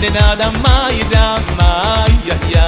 ken na da mai da mai ya ya